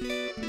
Amenyina,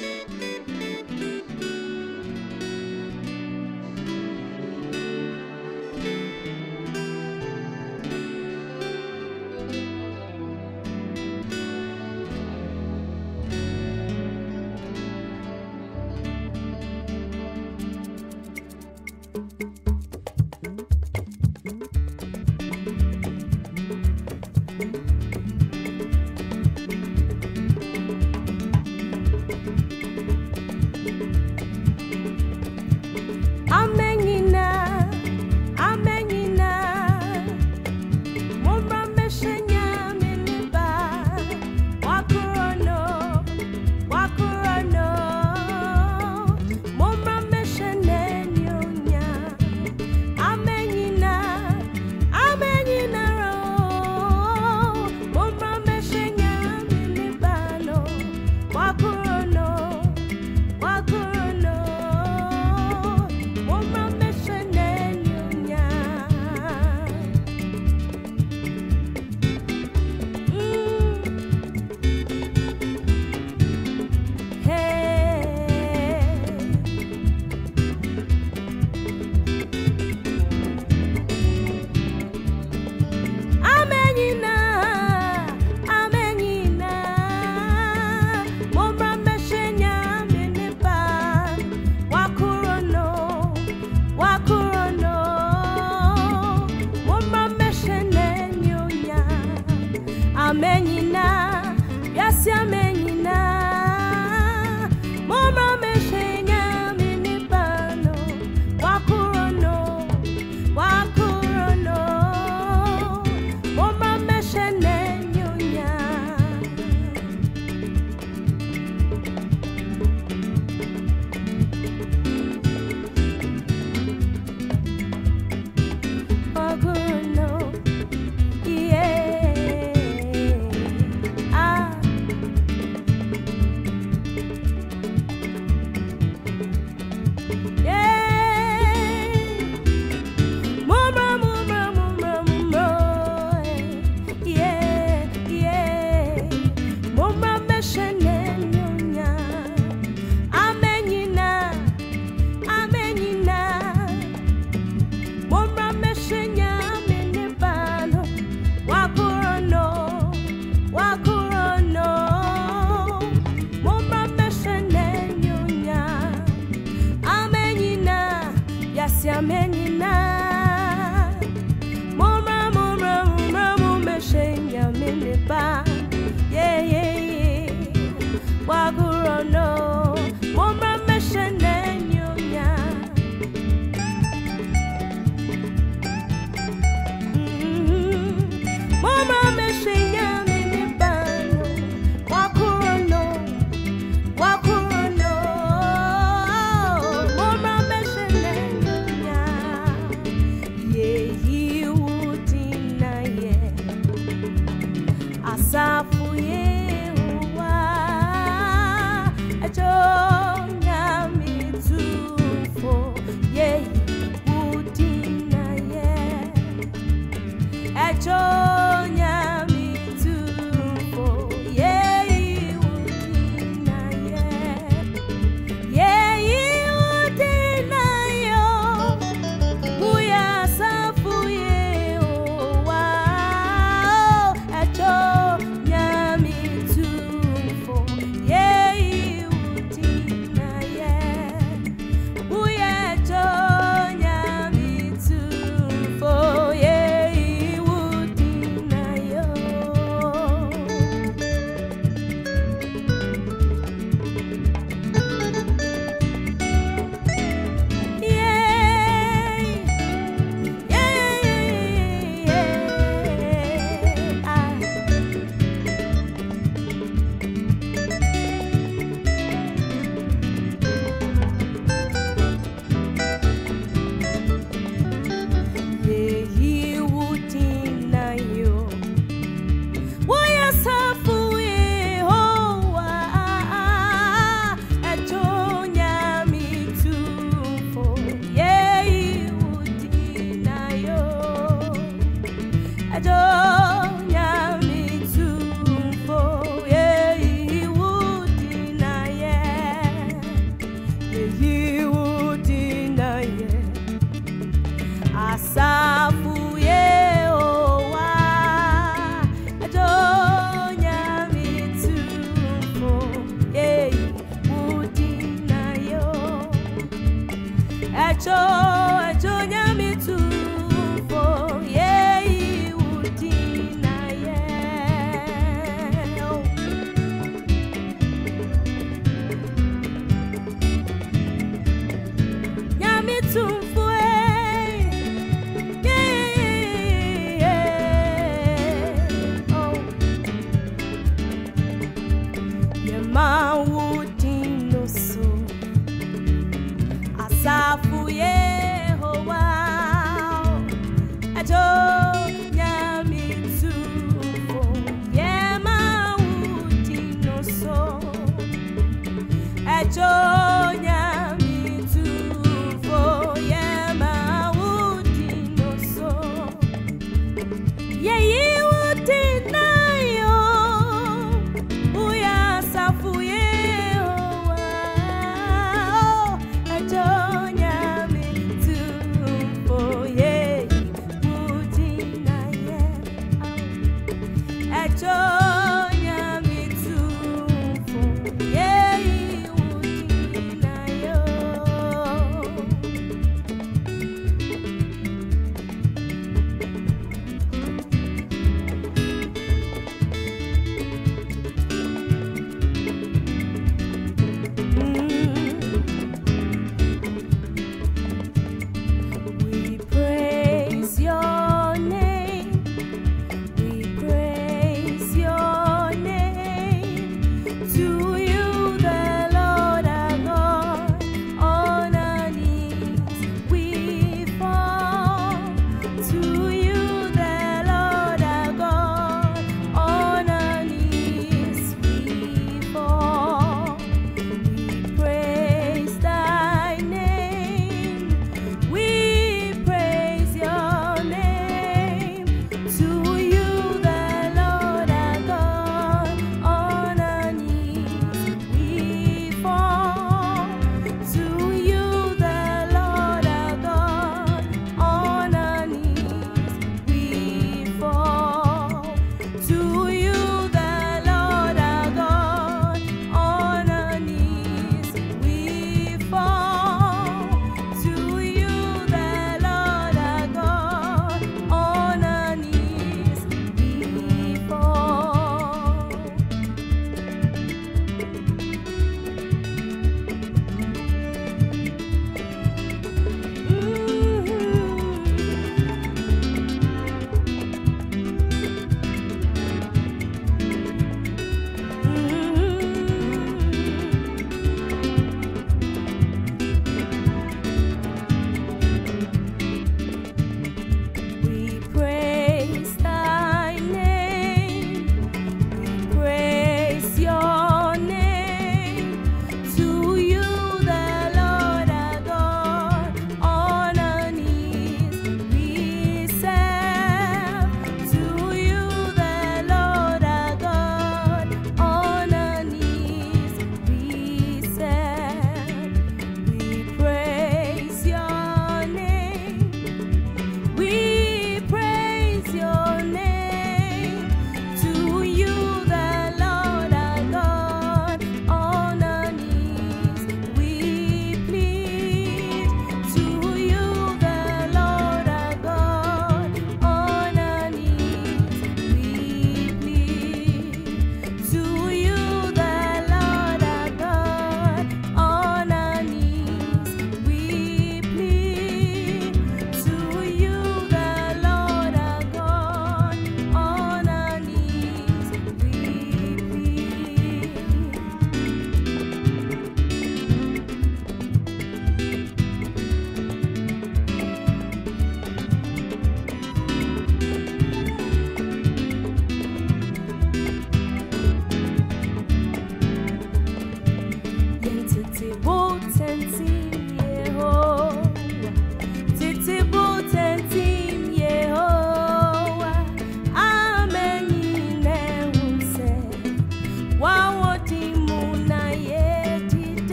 amenyina.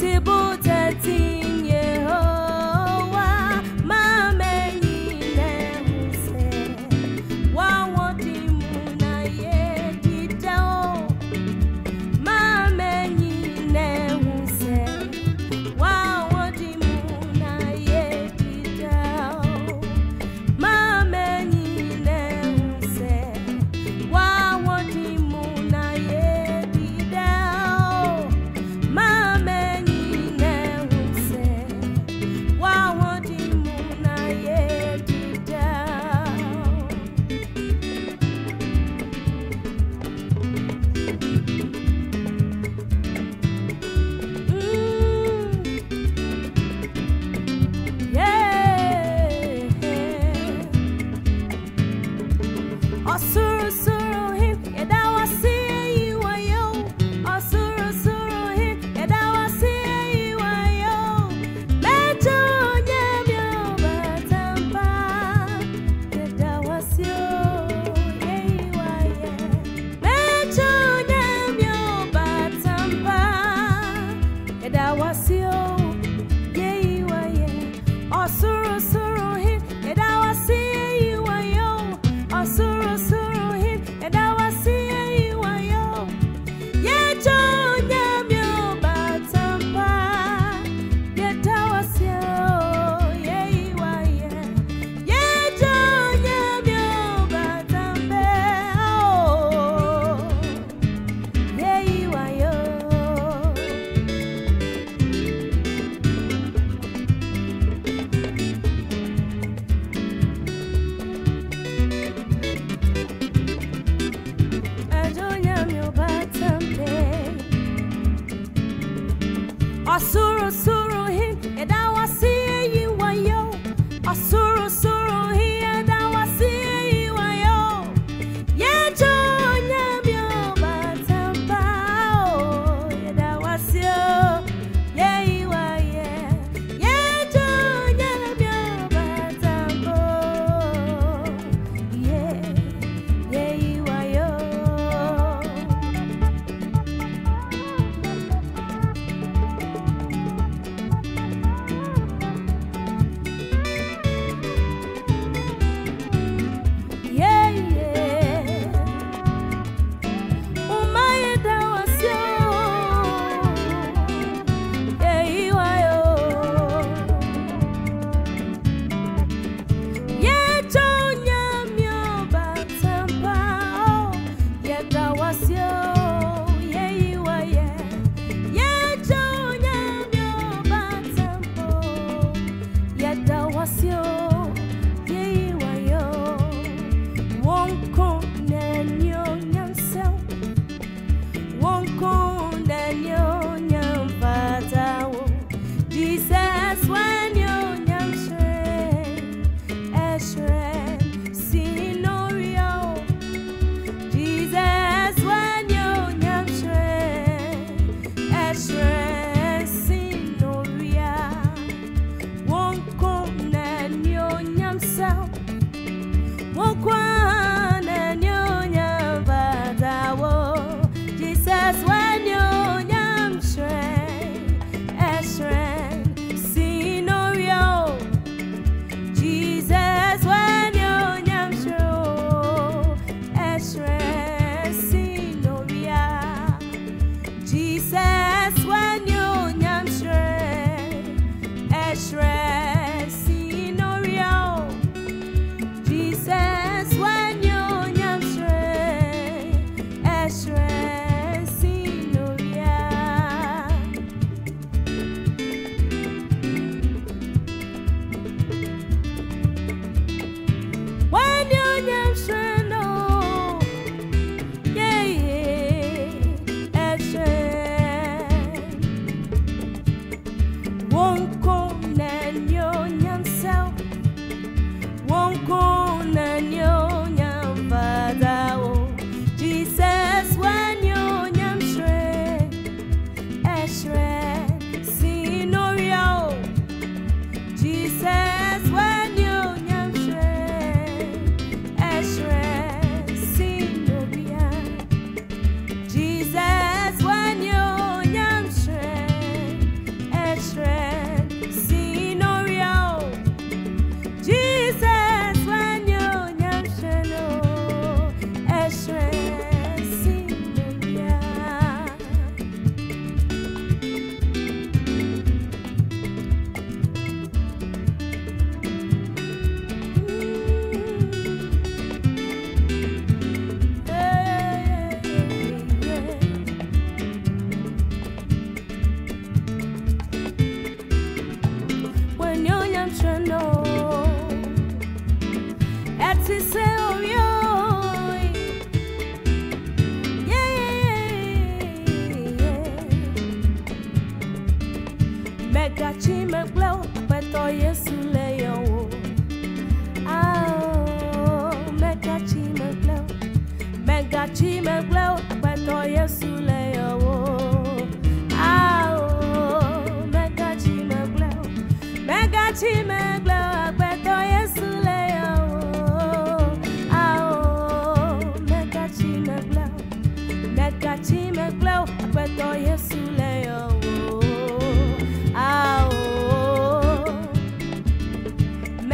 table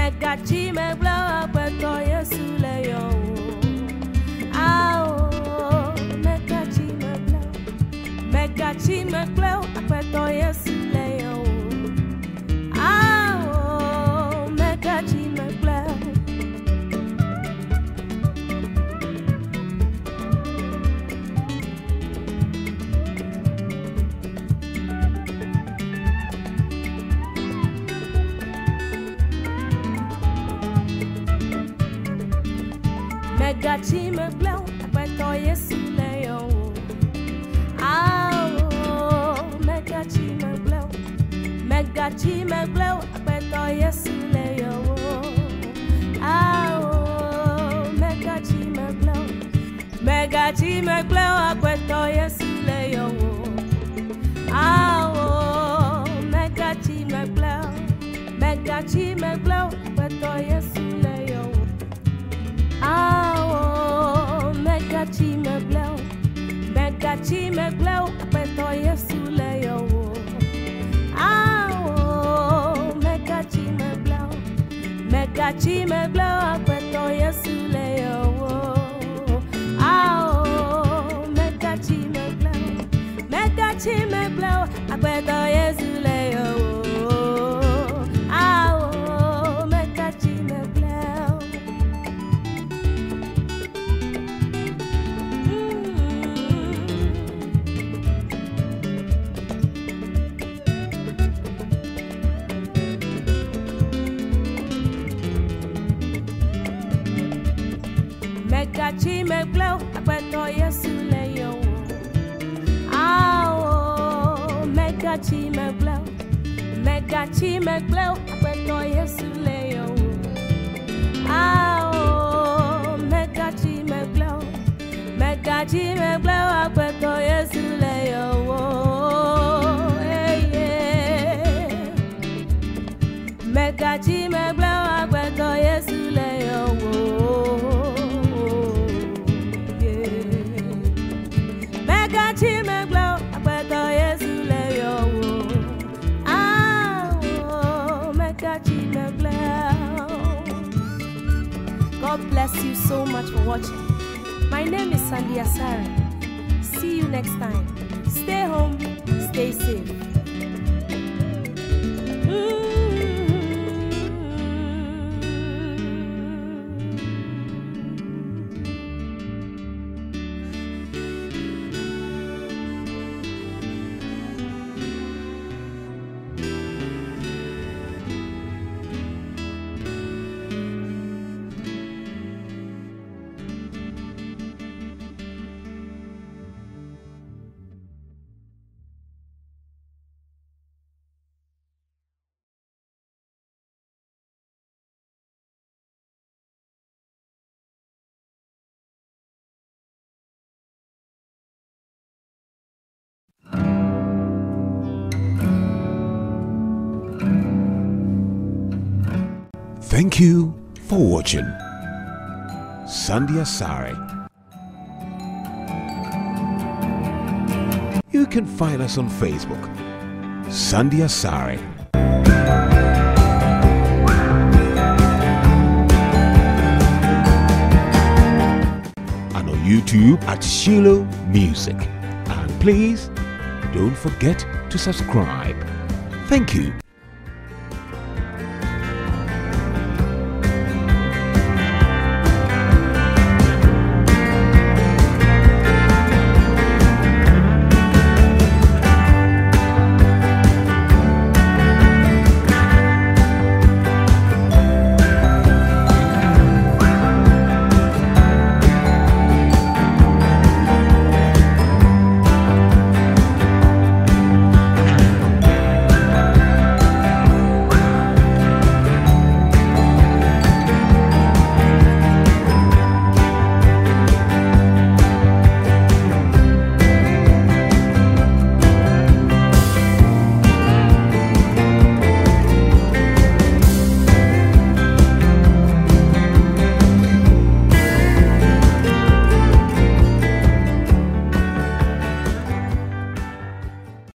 Mega chime gleu akpẹtọ Yesu le yo ah oh Mega chime gleu Mega chime gleu akpẹtọ Mega chime gleu akpẹtọ Yesu le yo ah oh Mega chime gleu Mega chime gleu akpẹtọ Yesu le yo ah oh Mega akpẹtọ Yesu mega chime bleu, mega chime bleu, akpẹtọ Yesu le yo. Ah, oh, mega chime bleu, mega chime bleu, akpẹtọ Yesu le yo. Ah, oh, mega chime bleu, mega chime bleu, akpẹtọ Yesu mega chime so much for watching. My name is Sandy Asare. See you next time. Stay home, stay safe. Thank you for watching. Sandy Asare. You can find us on Facebook. Sandy Asare. And on YouTube at Shiloh Music. And please don't forget to subscribe. Thank you.